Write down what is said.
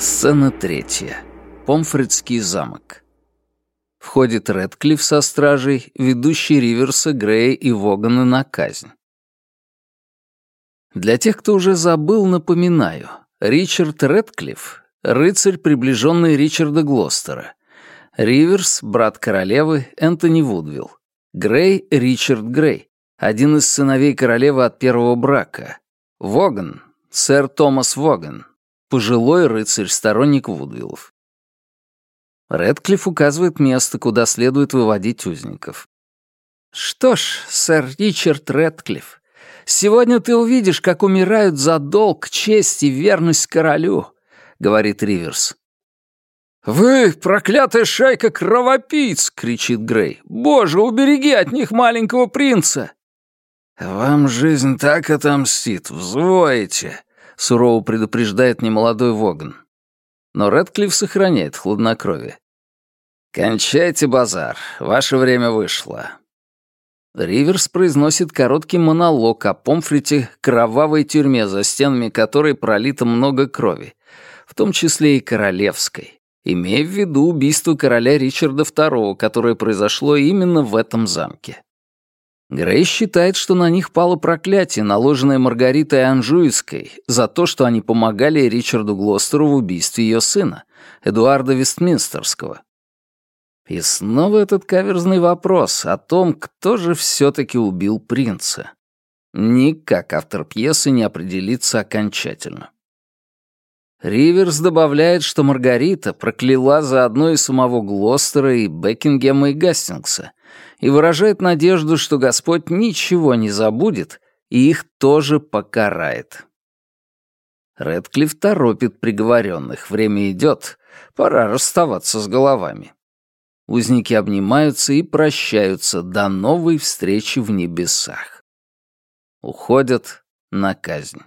Сцена третья. Помфредский замок. Входит Редклифф со стражей, ведущий Риверса, Грея и Вогана на казнь. Для тех, кто уже забыл, напоминаю. Ричард Редклифф — рыцарь, приближенный Ричарда Глостера. Риверс — брат королевы Энтони Вудвилл. Грей — Ричард Грей, один из сыновей королевы от первого брака. Воган — сэр Томас Воган, Пожилой рыцарь, сторонник Вудвиллов. Редклифф указывает место, куда следует выводить узников. «Что ж, сэр Ричард Редклифф, сегодня ты увидишь, как умирают за долг, честь и верность королю», — говорит Риверс. «Вы, проклятая шайка кровопийц!» — кричит Грей. «Боже, убереги от них маленького принца!» «Вам жизнь так отомстит, взвоите!» Сурово предупреждает немолодой Воган. Но Рэдклифф сохраняет хладнокровие. «Кончайте базар, ваше время вышло». Риверс произносит короткий монолог о Помфрите, кровавой тюрьме, за стенами которой пролито много крови, в том числе и королевской, имея в виду убийство короля Ричарда II, которое произошло именно в этом замке. Грей считает, что на них пало проклятие, наложенное Маргаритой Анжуйской, за то, что они помогали Ричарду Глостеру в убийстве ее сына, Эдуарда Вестминстерского. И снова этот каверзный вопрос о том, кто же все-таки убил принца. Никак автор пьесы не определится окончательно. Риверс добавляет, что Маргарита прокляла заодно и самого Глостера, и Бекингема, и Гастингса, и выражает надежду, что Господь ничего не забудет и их тоже покарает. Редклифф торопит приговоренных. Время идет, пора расставаться с головами. Узники обнимаются и прощаются до новой встречи в небесах. Уходят на казнь.